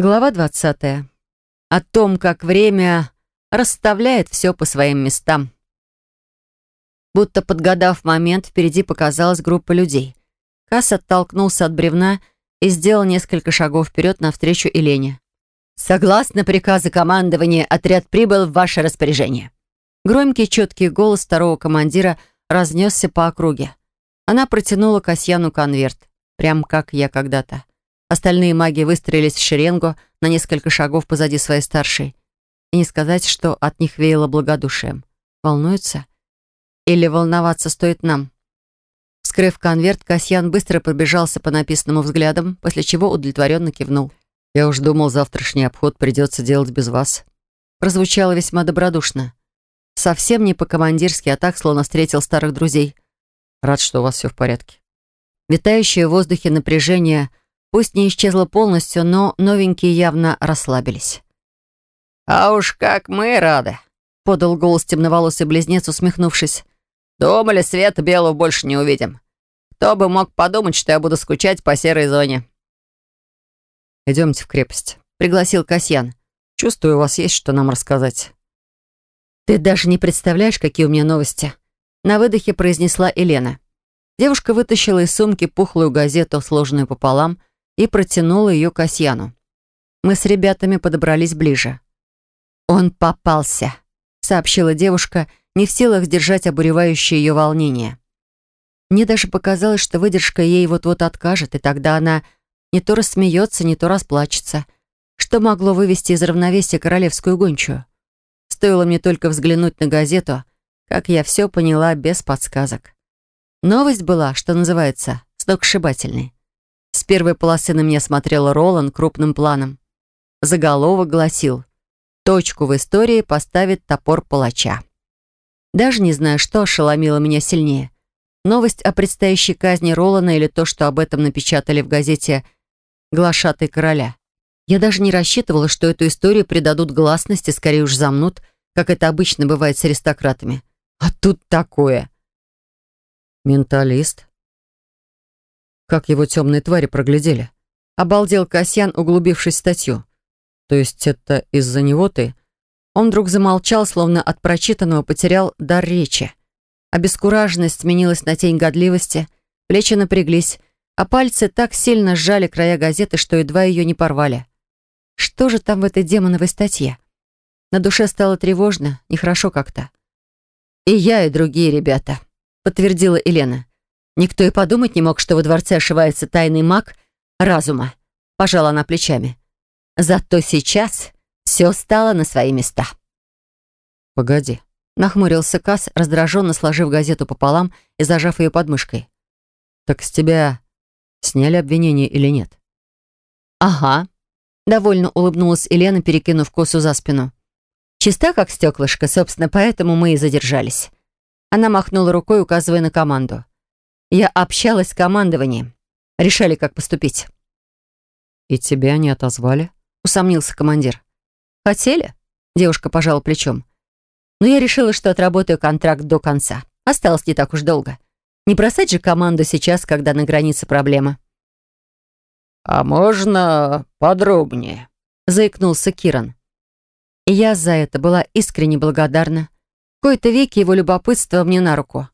Глава 20. О том, как время расставляет все по своим местам. Будто подгадав момент, впереди показалась группа людей. Касс оттолкнулся от бревна и сделал несколько шагов вперед навстречу Елене. «Согласно приказу командования, отряд прибыл в ваше распоряжение». Громкий четкий голос второго командира разнесся по округе. Она протянула Касьяну конверт, прям как я когда-то. Остальные маги выстроились в шеренгу на несколько шагов позади своей старшей. И не сказать, что от них веяло благодушием. Волнуются? Или волноваться стоит нам? Вскрыв конверт, Касьян быстро пробежался по написанному взглядам, после чего удовлетворенно кивнул. «Я уж думал, завтрашний обход придется делать без вас». Прозвучало весьма добродушно. Совсем не по-командирски, а так, словно встретил старых друзей. «Рад, что у вас все в порядке». Витающее в воздухе напряжение – Пусть не исчезла полностью, но новенькие явно расслабились. «А уж как мы рады!» — подал голос темноволосый близнец, усмехнувшись. «Думали, света белого больше не увидим. Кто бы мог подумать, что я буду скучать по серой зоне?» «Идемте в крепость», — пригласил Касьян. «Чувствую, у вас есть что нам рассказать». «Ты даже не представляешь, какие у меня новости», — на выдохе произнесла Елена. Девушка вытащила из сумки пухлую газету, сложенную пополам, и протянула ее Касьяну. Мы с ребятами подобрались ближе. «Он попался», — сообщила девушка, не в силах сдержать обуревающее ее волнение. Мне даже показалось, что выдержка ей вот-вот откажет, и тогда она не то рассмеется, не то расплачется. Что могло вывести из равновесия королевскую гончую? Стоило мне только взглянуть на газету, как я все поняла без подсказок. Новость была, что называется, сногсшибательной. С первой полосы на меня смотрел Ролан крупным планом. Заголовок гласил «Точку в истории поставит топор палача». Даже не знаю, что ошеломило меня сильнее. Новость о предстоящей казни Ролана или то, что об этом напечатали в газете «Глашатый короля». Я даже не рассчитывала, что эту историю придадут гласности, скорее уж замнут, как это обычно бывает с аристократами. А тут такое. «Менталист», как его темные твари проглядели. Обалдел Касьян, углубившись в статью. То есть это из-за него ты? Он вдруг замолчал, словно от прочитанного потерял дар речи. Обескураженность сменилась на тень годливости, плечи напряглись, а пальцы так сильно сжали края газеты, что едва ее не порвали. Что же там в этой демоновой статье? На душе стало тревожно, нехорошо как-то. «И я, и другие ребята», — подтвердила Елена. Никто и подумать не мог, что во дворце ошивается тайный маг разума. Пожала она плечами. Зато сейчас все стало на свои места. «Погоди», — нахмурился Касс, раздраженно сложив газету пополам и зажав ее подмышкой. «Так с тебя сняли обвинение или нет?» «Ага», — довольно улыбнулась Елена, перекинув косу за спину. «Чиста, как стеклышко, собственно, поэтому мы и задержались». Она махнула рукой, указывая на команду. Я общалась с командованием. Решали, как поступить. «И тебя не отозвали?» — усомнился командир. «Хотели?» — девушка пожала плечом. «Но я решила, что отработаю контракт до конца. Осталось не так уж долго. Не бросать же команду сейчас, когда на границе проблема». «А можно подробнее?» — заикнулся Киран. И я за это была искренне благодарна. В кои-то веки его любопытство мне на руку.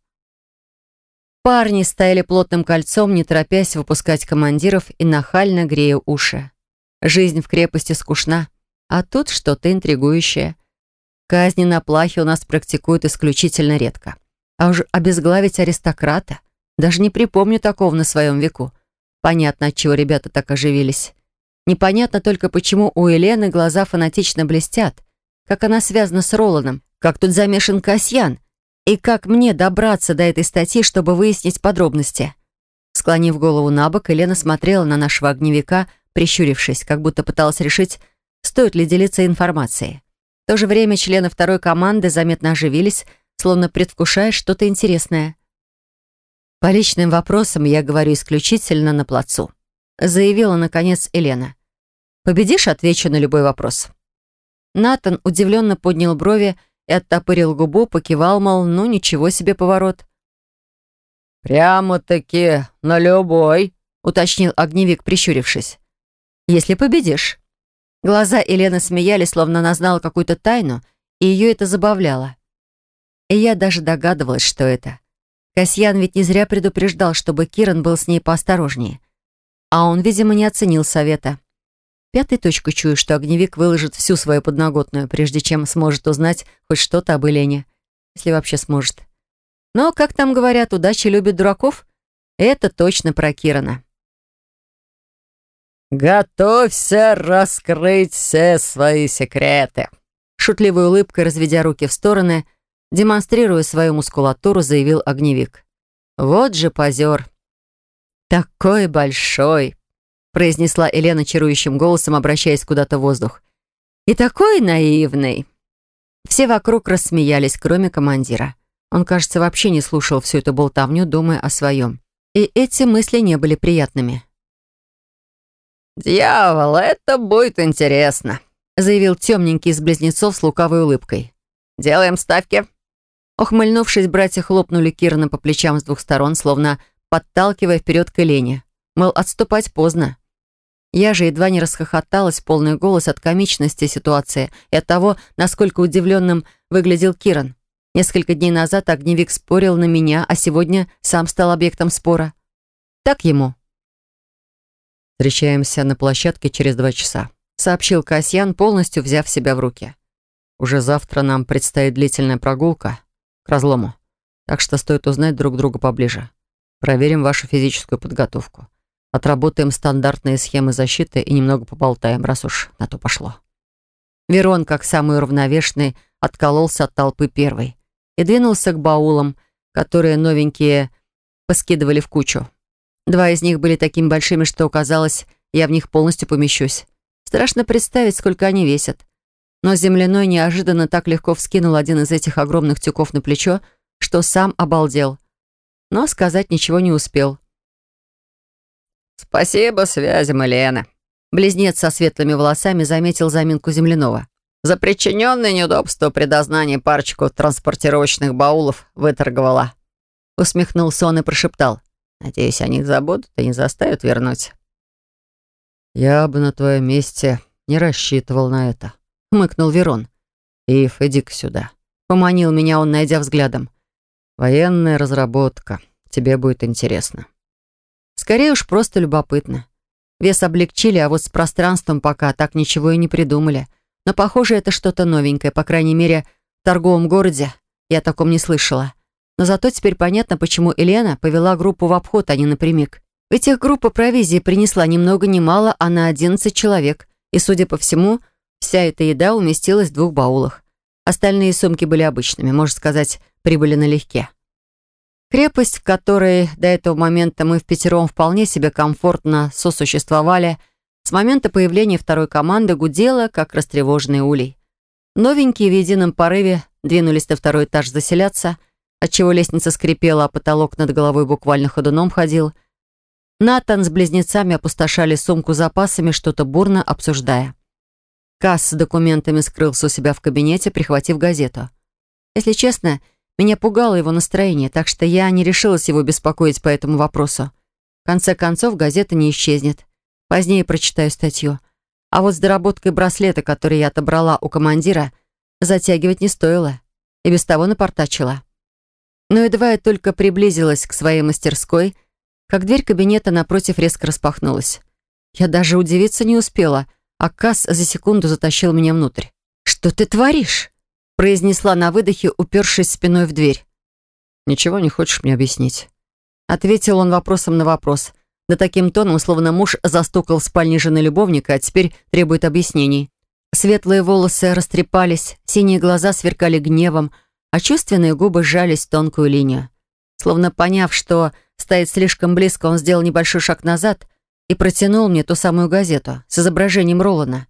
Парни стояли плотным кольцом, не торопясь выпускать командиров и нахально грея уши. Жизнь в крепости скучна, а тут что-то интригующее. Казни на плахе у нас практикуют исключительно редко. А уж обезглавить аристократа, даже не припомню такого на своем веку. Понятно, от чего ребята так оживились. Непонятно только, почему у Елены глаза фанатично блестят, как она связана с Роланом, как тут замешан Касьян, и как мне добраться до этой статьи, чтобы выяснить подробности? Склонив голову на бок, Елена смотрела на нашего огневика, прищурившись, как будто пыталась решить, стоит ли делиться информацией. В то же время члены второй команды заметно оживились, словно предвкушая что-то интересное. «По личным вопросам я говорю исключительно на плацу», заявила, наконец, Елена. «Победишь, отвечу на любой вопрос». Натан удивленно поднял брови и оттопырил губу, покивал, мол, ну ничего себе поворот. «Прямо-таки на любой», — уточнил огневик, прищурившись. «Если победишь». Глаза Елены смеялись, словно она знала какую-то тайну, и ее это забавляло. И я даже догадывалась, что это. Касьян ведь не зря предупреждал, чтобы Киран был с ней поосторожнее. А он, видимо, не оценил совета. Пятой точку чую, что огневик выложит всю свою подноготную, прежде чем сможет узнать хоть что-то об Елене. Если вообще сможет. Но, как там говорят, удача любит дураков. Это точно про Кирана. «Готовься раскрыть все свои секреты!» Шутливой улыбкой, разведя руки в стороны, демонстрируя свою мускулатуру, заявил огневик. «Вот же позер!» «Такой большой!» Произнесла Елена чарующим голосом, обращаясь куда-то в воздух. «И такой наивный!» Все вокруг рассмеялись, кроме командира. Он, кажется, вообще не слушал всю эту болтовню, думая о своем. И эти мысли не были приятными. «Дьявол, это будет интересно», заявил темненький из близнецов с лукавой улыбкой. «Делаем ставки». Ухмыльнувшись, братья хлопнули Кирана по плечам с двух сторон, словно подталкивая вперед к Елене. Мол, отступать поздно. Я же едва не расхохоталась в полный голос от комичности ситуации и от того, насколько удивленным выглядел Киран. Несколько дней назад огневик спорил на меня, а сегодня сам стал объектом спора. Так ему. «Встречаемся на площадке через два часа», — сообщил Касьян, полностью взяв себя в руки. «Уже завтра нам предстоит длительная прогулка к разлому, так что стоит узнать друг друга поближе. Проверим вашу физическую подготовку. Отработаем стандартные схемы защиты и немного поболтаем, раз уж на то пошло». Верон, как самый уравновешенный, откололся от толпы первой и двинулся к баулам, которые новенькие поскидывали в кучу. Два из них были такими большими, что, казалось, я в них полностью помещусь. Страшно представить, сколько они весят. Но земляной неожиданно так легко вскинул один из этих огромных тюков на плечо, что сам обалдел. Но сказать ничего не успел. «Спасибо связям Елены». Близнец со светлыми волосами заметил заминку земляного. «За причиненное неудобство при дознании парочку транспортировочных баулов выторговала». Усмехнулся он и прошептал. Надеюсь, они их забудут и не заставят вернуть. «Я бы на твоем месте не рассчитывал на это», — хмыкнул Верон. «Ив, иди-ка сюда». Поманил меня он, найдя взглядом. «Военная разработка. Тебе будет интересно». Скорее уж просто любопытно. Вес облегчили, а вот с пространством пока так ничего и не придумали. Но, похоже, это что-то новенькое, по крайней мере, в торговом городе. Я о таком не слышала. Но зато теперь понятно, почему Елена повела группу в обход, а не напрямик. Ведь их группа провизии принесла ни много ни мало, а на 11 человек. И, судя по всему, вся эта еда уместилась в двух баулах. Остальные сумки были обычными, можно сказать, прибыли налегке. Крепость, в которой до этого момента мы в пятером вполне себе комфортно сосуществовали, с момента появления второй команды гудела, как растревоженный улей. Новенькие в едином порыве двинулись на второй этаж заселяться — отчего лестница скрипела, а потолок над головой буквально ходуном ходил. Натан с близнецами опустошали сумку запасами, что-то бурно обсуждая. Касс с документами скрылся у себя в кабинете, прихватив газету. Если честно, меня пугало его настроение, так что я не решилась его беспокоить по этому вопросу. В конце концов, газета не исчезнет. Позднее прочитаю статью. А вот с доработкой браслета, который я отобрала у командира, затягивать не стоило. И без того напортачила. Но едва я только приблизилась к своей мастерской, как дверь кабинета напротив резко распахнулась. Я даже удивиться не успела, а Касс за секунду затащил меня внутрь. «Что ты творишь?» Произнесла на выдохе, упершись спиной в дверь. «Ничего не хочешь мне объяснить?» Ответил он вопросом на вопрос. Да таким тоном, словно муж застукал в спальне жены любовника, а теперь требует объяснений. Светлые волосы растрепались, синие глаза сверкали гневом, а чувственные губы сжались в тонкую линию. Словно поняв, что стоит слишком близко, он сделал небольшой шаг назад и протянул мне ту самую газету с изображением Ролана.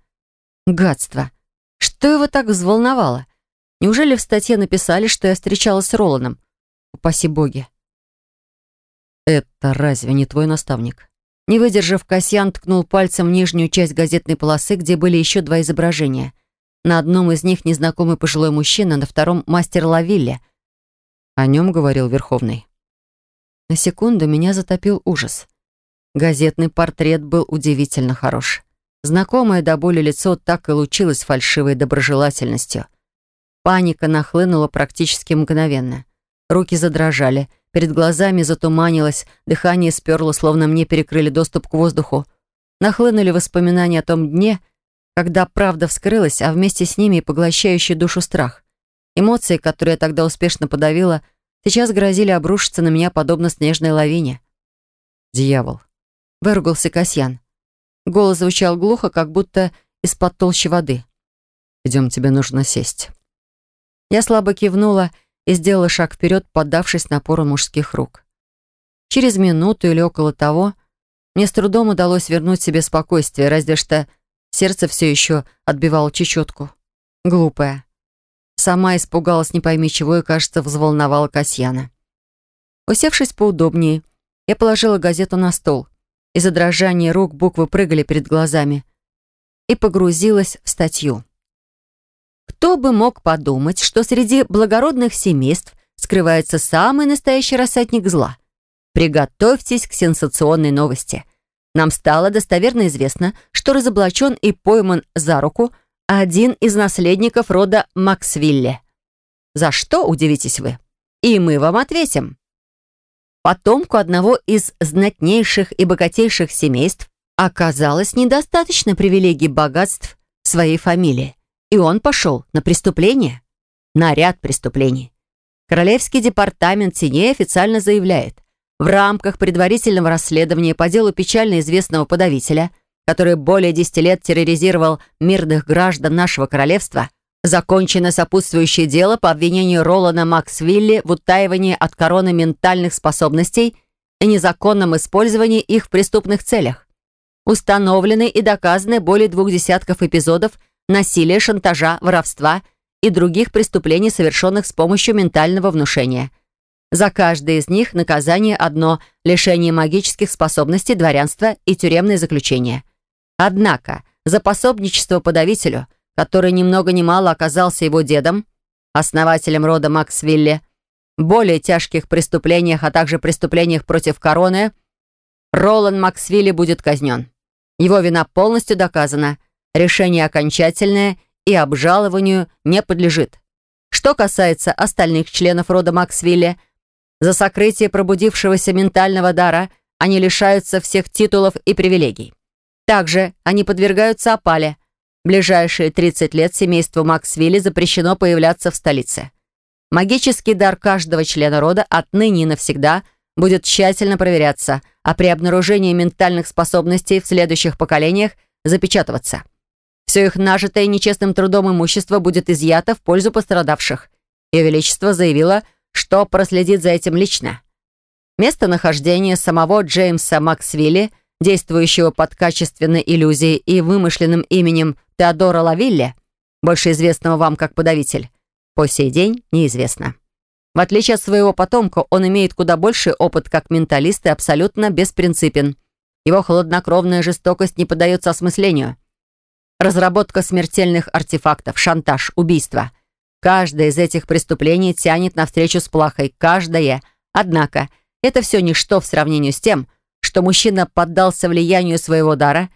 Гадство! Что его так взволновало? Неужели в статье написали, что я встречалась с Роланом? Упаси боги. «Это разве не твой наставник?» Не выдержав, Касьян ткнул пальцем в нижнюю часть газетной полосы, где были еще два изображения — на одном из них незнакомый пожилой мужчина, на втором — мастер Лавилле. О нем говорил Верховный. На секунду меня затопил ужас. Газетный портрет был удивительно хорош. Знакомое до боли лицо так и лучилось фальшивой доброжелательностью. Паника нахлынула практически мгновенно. Руки задрожали, перед глазами затуманилось, дыхание сперло, словно мне перекрыли доступ к воздуху. Нахлынули воспоминания о том дне, когда правда вскрылась, а вместе с ними и поглощающий душу страх. Эмоции, которые я тогда успешно подавила, сейчас грозили обрушиться на меня подобно снежной лавине. «Дьявол!» — выругался Касьян. Голос звучал глухо, как будто из-под толщи воды. «Идем, тебе нужно сесть». Я слабо кивнула и сделала шаг вперед, поддавшись напору мужских рук. Через минуту или около того мне с трудом удалось вернуть себе спокойствие, разве что сердце все еще отбивало чечетку. Глупая. Сама испугалась не пойми чего и, кажется, взволновала Касьяна. Усевшись поудобнее, я положила газету на стол. Из-за дрожания рук буквы прыгали перед глазами. И погрузилась в статью. Кто бы мог подумать, что среди благородных семейств скрывается самый настоящий рассадник зла? Приготовьтесь к сенсационной новости. Нам стало достоверно известно, что разоблачен и пойман за руку – один из наследников рода Максвилле. За что, удивитесь вы? И мы вам ответим. Потомку одного из знатнейших и богатейших семейств оказалось недостаточно привилегий богатств своей фамилии, и он пошел на преступление, на ряд преступлений. Королевский департамент теней официально заявляет, в рамках предварительного расследования по делу печально известного подавителя – который более десяти лет терроризировал мирных граждан нашего королевства, закончено сопутствующее дело по обвинению Ролана Максвилли в утаивании от короны ментальных способностей и незаконном использовании их в преступных целях. Установлены и доказаны более двух десятков эпизодов насилия, шантажа, воровства и других преступлений, совершенных с помощью ментального внушения. За каждое из них наказание одно – лишение магических способностей, дворянства и тюремное заключение – Однако за пособничество подавителю, который ни много ни мало оказался его дедом, основателем рода Максвилли, более тяжких преступлениях, а также преступлениях против короны, Ролан Максвилли будет казнен. Его вина полностью доказана, решение окончательное и обжалованию не подлежит. Что касается остальных членов рода Максвилли, за сокрытие пробудившегося ментального дара они лишаются всех титулов и привилегий. Также они подвергаются опале. Ближайшие 30 лет семейству Максвилли запрещено появляться в столице. Магический дар каждого члена рода отныне и навсегда будет тщательно проверяться, а при обнаружении ментальных способностей в следующих поколениях запечатываться. Все их нажитое нечестным трудом имущество будет изъято в пользу пострадавших. Ее Величество заявило, что проследит за этим лично. Местонахождение самого Джеймса Максвилли – действующего под качественной иллюзией и вымышленным именем Теодора Лавилле, больше известного вам как подавитель, по сей день неизвестно. В отличие от своего потомка, он имеет куда больший опыт как менталист и абсолютно беспринципен. Его хладнокровная жестокость не поддается осмыслению. Разработка смертельных артефактов, шантаж, убийство. Каждое из этих преступлений тянет навстречу с плахой. Каждое. Однако, это все ничто в сравнении с тем, что мужчина поддался влиянию своего дара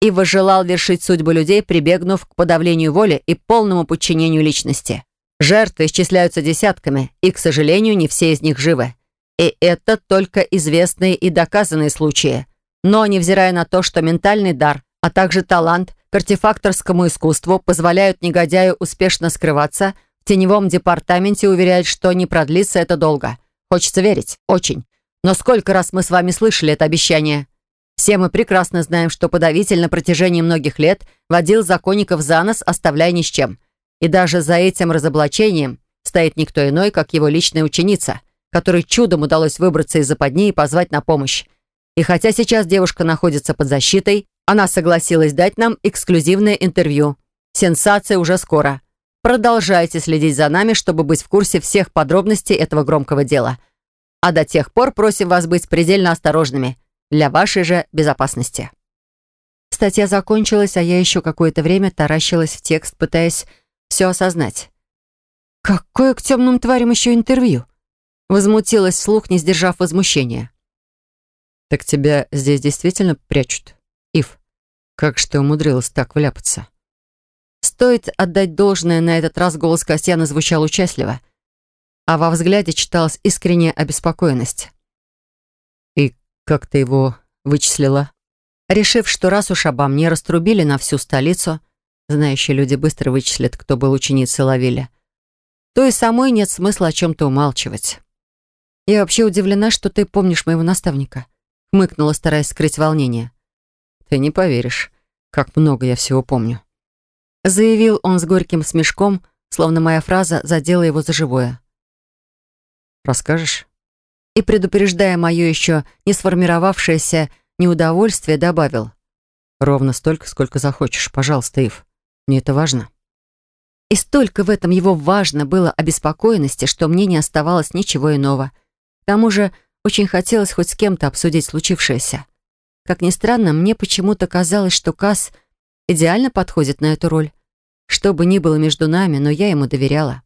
и возжелал вершить судьбу людей, прибегнув к подавлению воли и полному подчинению личности. Жертвы исчисляются десятками, и, к сожалению, не все из них живы. И это только известные и доказанные случаи. Но, невзирая на то, что ментальный дар, а также талант к артефакторскому искусству позволяют негодяю успешно скрываться, в теневом департаменте уверяют, что не продлится это долго. Хочется верить. Очень. Но сколько раз мы с вами слышали это обещание? Все мы прекрасно знаем, что подавитель на протяжении многих лет водил законников за нос, оставляя ни с чем. И даже за этим разоблачением стоит никто иной, как его личная ученица, которой чудом удалось выбраться из западни и позвать на помощь. И хотя сейчас девушка находится под защитой, она согласилась дать нам эксклюзивное интервью. Сенсация уже скоро. Продолжайте следить за нами, чтобы быть в курсе всех подробностей этого громкого дела – а до тех пор просим вас быть предельно осторожными для вашей же безопасности». Статья закончилась, а я еще какое-то время таращилась в текст, пытаясь все осознать. «Какое к темным тварям еще интервью?» Возмутилась вслух, не сдержав возмущения. «Так тебя здесь действительно прячут, Ив?» Как же ты умудрилась так вляпаться? Стоит отдать должное, на этот раз голос Касьяна звучал участливо, а во взгляде читалась искренняя обеспокоенность. «И как ты его вычислила?» Решив, что раз уж обо мне раструбили на всю столицу, знающие люди быстро вычислят, кто был ученицей Лавиля, то и самой нет смысла о чем-то умалчивать. «Я вообще удивлена, что ты помнишь моего наставника», — хмыкнула, стараясь скрыть волнение. «Ты не поверишь, как много я всего помню», — заявил он с горьким смешком, словно моя фраза задела его за живое. «Расскажешь?» И, предупреждая мое еще не сформировавшееся неудовольствие, добавил. «Ровно столько, сколько захочешь. Пожалуйста, Ив. Мне это важно». И столько в этом его важно было обеспокоенности, что мне не оставалось ничего иного. К тому же очень хотелось хоть с кем-то обсудить случившееся. Как ни странно, мне почему-то казалось, что Касс идеально подходит на эту роль. Что бы ни было между нами, но я ему доверяла.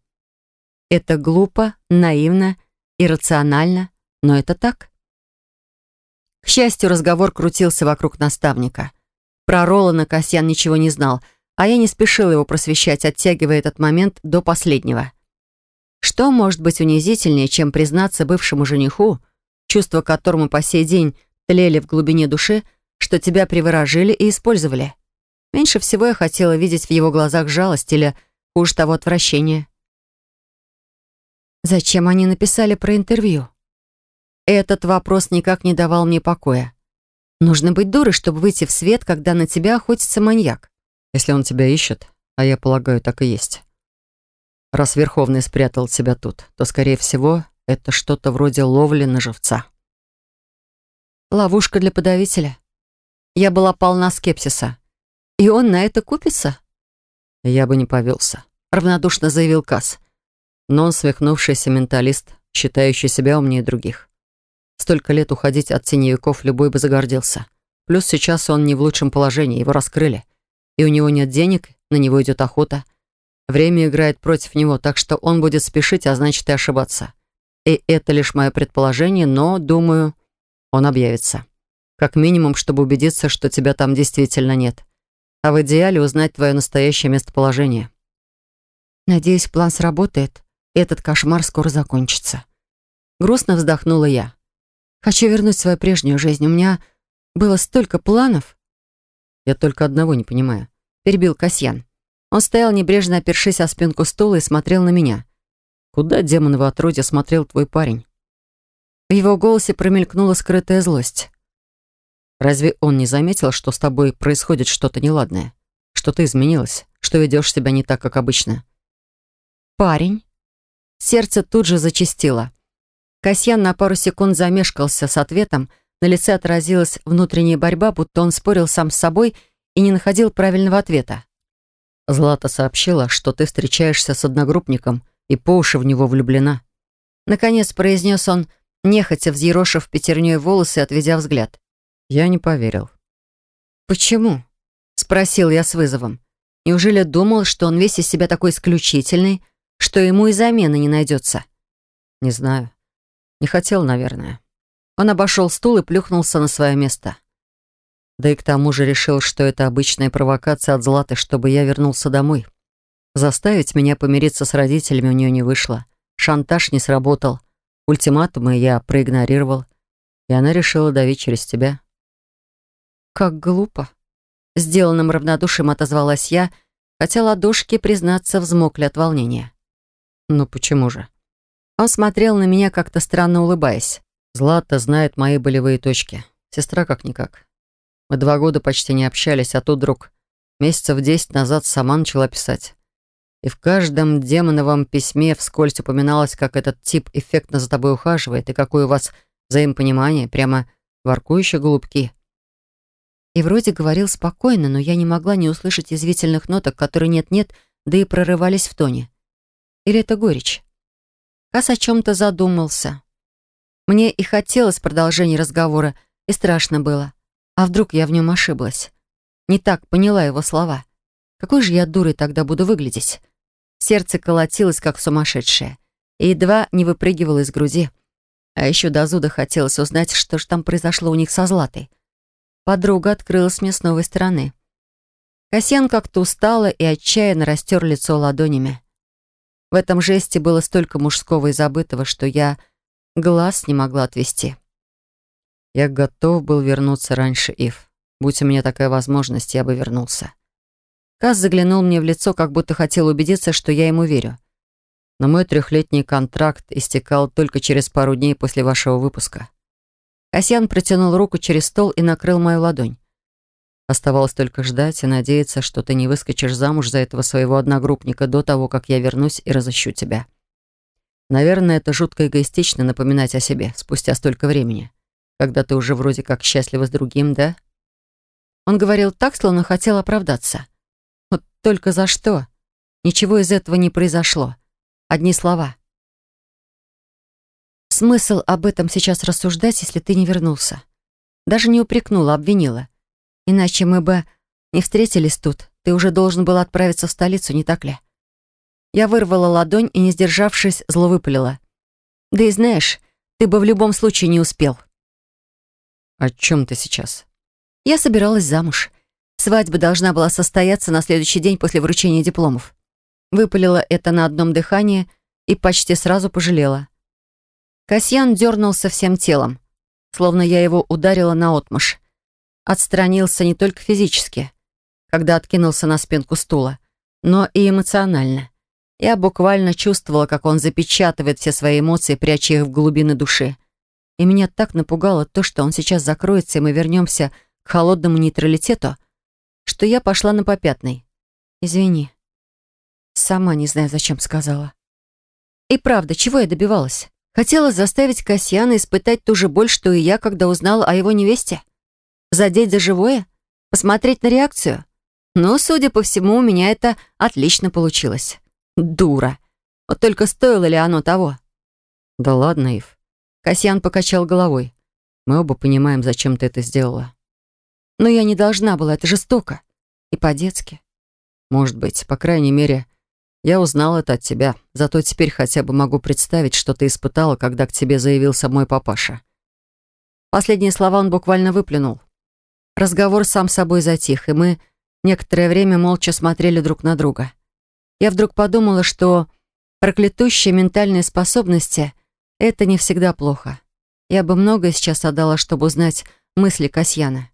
Это глупо, наивно, иррационально, но это так. К счастью, разговор крутился вокруг наставника. Про Ролана Касьян ничего не знал — а я не спешила его просвещать, оттягивая этот момент до последнего. Что может быть унизительнее, чем признаться бывшему жениху, чувства которому по сей день тлели в глубине души, что тебя приворожили и использовали? Меньше всего я хотела видеть в его глазах жалость или, хуже того, отвращение. Зачем они написали про интервью? Этот вопрос никак не давал мне покоя. Нужно быть дурой, чтобы выйти в свет, когда на тебя охотится маньяк. Если он тебя ищет, а я полагаю, так и есть. Раз Верховный спрятал тебя тут, то, скорее всего, это что-то вроде ловли на живца. Ловушка для подавителя. Я была полна скепсиса. И он на это купится? Я бы не повелся, равнодушно заявил Касс. Но он свихнувшийся менталист, считающий себя умнее других. Столько лет уходить от теневиков любой бы загордился. Плюс сейчас он не в лучшем положении, его раскрыли и у него нет денег, на него идет охота. Время играет против него, так что он будет спешить, а значит и ошибаться. И это лишь мое предположение, но, думаю, он объявится. Как минимум, чтобы убедиться, что тебя там действительно нет. А в идеале узнать твое настоящее местоположение. Надеюсь, план сработает, и этот кошмар скоро закончится. Грустно вздохнула я. Хочу вернуть свою прежнюю жизнь. У меня было столько планов. Я только одного не понимаю. Перебил Касьян. Он стоял небрежно, опершись о спинку стула и смотрел на меня. Куда, демоново отродье, смотрел твой парень? В его голосе промелькнула скрытая злость. Разве он не заметил, что с тобой происходит что-то неладное? Что ты изменилась? Что ведешь себя не так, как обычно? Парень? Сердце тут же зачастило. Касьян на пару секунд замешкался с ответом, на лице отразилась внутренняя борьба, будто он спорил сам с собой и не находил правильного ответа. «Злата сообщила, что ты встречаешься с одногруппником и по уши в него влюблена». Наконец произнес он, нехотя взъерошив пятерней волосы, отведя взгляд. Я не поверил. «Почему?» — спросил я с вызовом. «Неужели думал, что он весь из себя такой исключительный, что ему и замены не найдется?» «Не знаю. Не хотел, наверное». Он обошел стул и плюхнулся на свое место. Да и к тому же решил, что это обычная провокация от Златы, чтобы я вернулся домой. Заставить меня помириться с родителями у нее не вышло. Шантаж не сработал. Ультиматумы я проигнорировал. И она решила давить через тебя. «Как глупо!» Сделанным равнодушием отозвалась я, хотя ладошки, признаться, взмокли от волнения. «Ну почему же?» Он смотрел на меня как-то странно улыбаясь. Злата знает мои болевые точки. Сестра как-никак. Мы два года почти не общались, а тут вдруг месяцев десять назад сама начала писать. И в каждом демоновом письме вскользь упоминалось, как этот тип эффектно за тобой ухаживает и какое у вас взаимопонимание, прямо воркующие голубки. И вроде говорил спокойно, но я не могла не услышать язвительных ноток, которые нет-нет, да и прорывались в тоне. Или это горечь? Кас о чем-то задумался. Мне и хотелось продолжения разговора, и страшно было. А вдруг я в нем ошиблась? Не так поняла его слова. Какой же я дурой тогда буду выглядеть? Сердце колотилось, как сумасшедшее, и едва не выпрыгивало из груди. А еще до зуда хотелось узнать, что же там произошло у них со Златой. Подруга открылась мне с новой стороны. Касьян как-то устало и отчаянно растер лицо ладонями. В этом жесте было столько мужского и забытого, что я глаз не могла отвести. Я готов был вернуться раньше, Ив. Будь у меня такая возможность, я бы вернулся. Каз заглянул мне в лицо, как будто хотел убедиться, что я ему верю. Но мой трехлетний контракт истекал только через пару дней после вашего выпуска. Касьян протянул руку через стол и накрыл мою ладонь. Оставалось только ждать и надеяться, что ты не выскочишь замуж за этого своего одногруппника до того, как я вернусь и разыщу тебя. Наверное, это жутко эгоистично напоминать о себе спустя столько времени, когда ты уже вроде как счастлива с другим, да? Он говорил так, словно хотел оправдаться. Только за что? Ничего из этого не произошло. Одни слова. Смысл об этом сейчас рассуждать, если ты не вернулся? Даже не упрекнула, обвинила. Иначе мы бы не встретились тут. Ты уже должен был отправиться в столицу, не так ли? Я вырвала ладонь и, не сдержавшись, зло выпалила. Да и знаешь, ты бы в любом случае не успел. О чем ты сейчас? Я собиралась замуж. Свадьба должна была состояться на следующий день после вручения дипломов. Выпалила это на одном дыхании и почти сразу пожалела. Касьян дернулся всем телом, словно я его ударила наотмашь отстранился не только физически, когда откинулся на спинку стула, но и эмоционально. Я буквально чувствовала, как он запечатывает все свои эмоции, пряча их в глубины души. И меня так напугало то, что он сейчас закроется, и мы вернемся к холодному нейтралитету, что я пошла на попятный. Извини. Сама не знаю, зачем сказала. И правда, чего я добивалась? Хотела заставить Касьяна испытать ту же боль, что и я, когда узнала о его невесте? Задеть за живое? Посмотреть на реакцию? Но, судя по всему, у меня это отлично получилось. Дура. Вот только стоило ли оно того? Да ладно, Ив. Касьян покачал головой. Мы оба понимаем, зачем ты это сделала. Но я не должна была, это жестоко. И по-детски. Может быть, по крайней мере, я узнал это от тебя. Зато теперь хотя бы могу представить, что ты испытала, когда к тебе заявился мой папаша. Последние слова он буквально выплюнул. Разговор сам собой затих, и мы некоторое время молча смотрели друг на друга. Я вдруг подумала, что проклятущие ментальные способности — это не всегда плохо. Я бы многое сейчас отдала, чтобы узнать мысли Касьяна.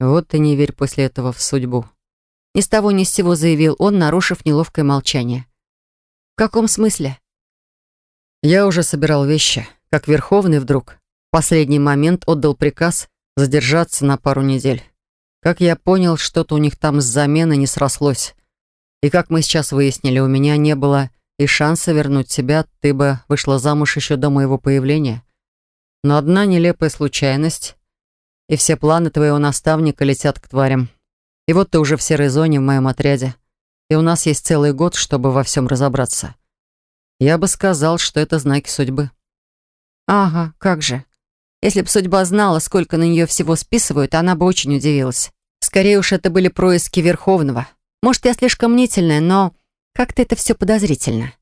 «Вот ты не верь после этого в судьбу», — ни с того ни с сего заявил он, нарушив неловкое молчание. «В каком смысле?» «Я уже собирал вещи, как Верховный вдруг в последний момент отдал приказ задержаться на пару недель. Как я понял, что-то у них там с заменой не срослось. И как мы сейчас выяснили, у меня не было и шанса вернуть себя, ты бы вышла замуж еще до моего появления. Но одна нелепая случайность, и все планы твоего наставника летят к тварям. И вот ты уже в серой зоне в моем отряде, и у нас есть целый год, чтобы во всем разобраться. Я бы сказал, что это знаки судьбы. Ага, как же. Если бы судьба знала, сколько на нее всего списывают, она бы очень удивилась. Скорее уж, это были происки Верховного. Может, я слишком мнительная, но как-то это все подозрительно.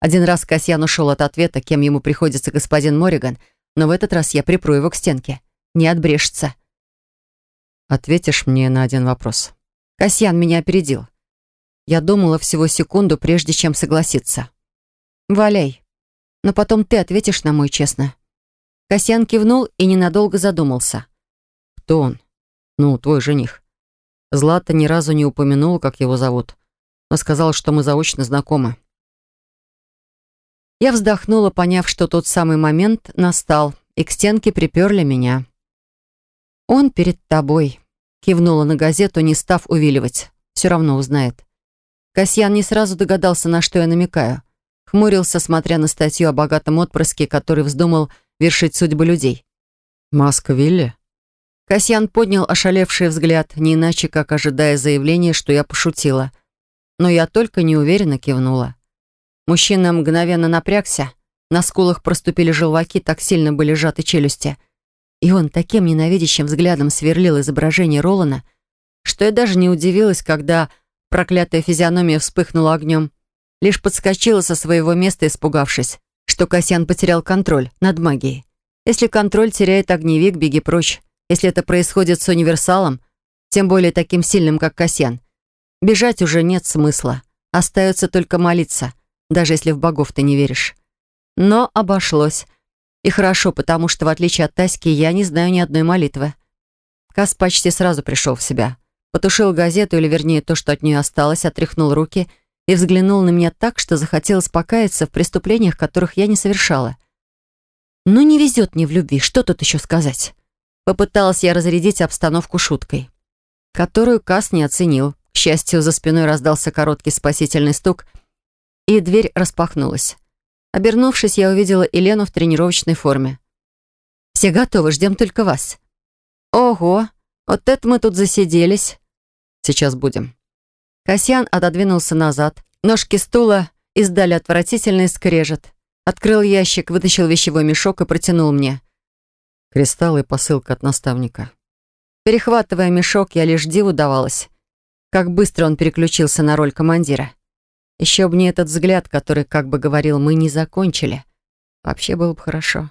Один раз Касьян ушел от ответа, кем ему приходится господин Мориган, но в этот раз я припру его к стенке. Не отбрешется. Ответишь мне на один вопрос. Касьян меня опередил. Я думала всего секунду, прежде чем согласиться. «Валяй. Но потом ты ответишь на мой честно». Касьян кивнул и ненадолго задумался. «Кто он? Ну, твой жених». Злата ни разу не упомянула, как его зовут, но сказала, что мы заочно знакомы. Я вздохнула, поняв, что тот самый момент настал, и к стенке приперли меня. «Он перед тобой», — кивнула на газету, не став увиливать. «Все равно узнает». Касьян не сразу догадался, на что я намекаю. Хмурился, смотря на статью о богатом отпрыске, который вздумал вершить судьбы людей. «Маска Вилли?» Касьян поднял ошалевший взгляд, не иначе, как ожидая заявления, что я пошутила. Но я только неуверенно кивнула. Мужчина мгновенно напрягся. На скулах проступили желваки, так сильно были сжаты челюсти. И он таким ненавидящим взглядом сверлил изображение Ролана, что я даже не удивилась, когда проклятая физиономия вспыхнула огнем. Лишь подскочила со своего места, испугавшись что Касьян потерял контроль над магией. Если контроль теряет огневик, беги прочь. Если это происходит с универсалом, тем более таким сильным, как Касьян. Бежать уже нет смысла. Остается только молиться, даже если в богов ты не веришь. Но обошлось. И хорошо, потому что, в отличие от Таськи, я не знаю ни одной молитвы. Кас почти сразу пришел в себя. Потушил газету, или вернее то, что от нее осталось, отряхнул руки и взглянул на меня так, что захотелось покаяться в преступлениях, которых я не совершала. «Ну, не везет мне в любви, что тут еще сказать?» Попыталась я разрядить обстановку шуткой, которую Кас не оценил. К счастью, за спиной раздался короткий спасительный стук, и дверь распахнулась. Обернувшись, я увидела Елену в тренировочной форме. «Все готовы, ждем только вас». «Ого, вот это мы тут засиделись». «Сейчас будем». Касьян отодвинулся назад. Ножки стула издали отвратительный скрежет. Открыл ящик, вытащил вещевой мешок и протянул мне. Кристалл и посылка от наставника. Перехватывая мешок, я лишь диву давалась. Как быстро он переключился на роль командира. Еще бы не этот взгляд, который как бы говорил «мы не закончили». Вообще было бы хорошо.